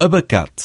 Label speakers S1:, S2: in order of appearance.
S1: وأبكات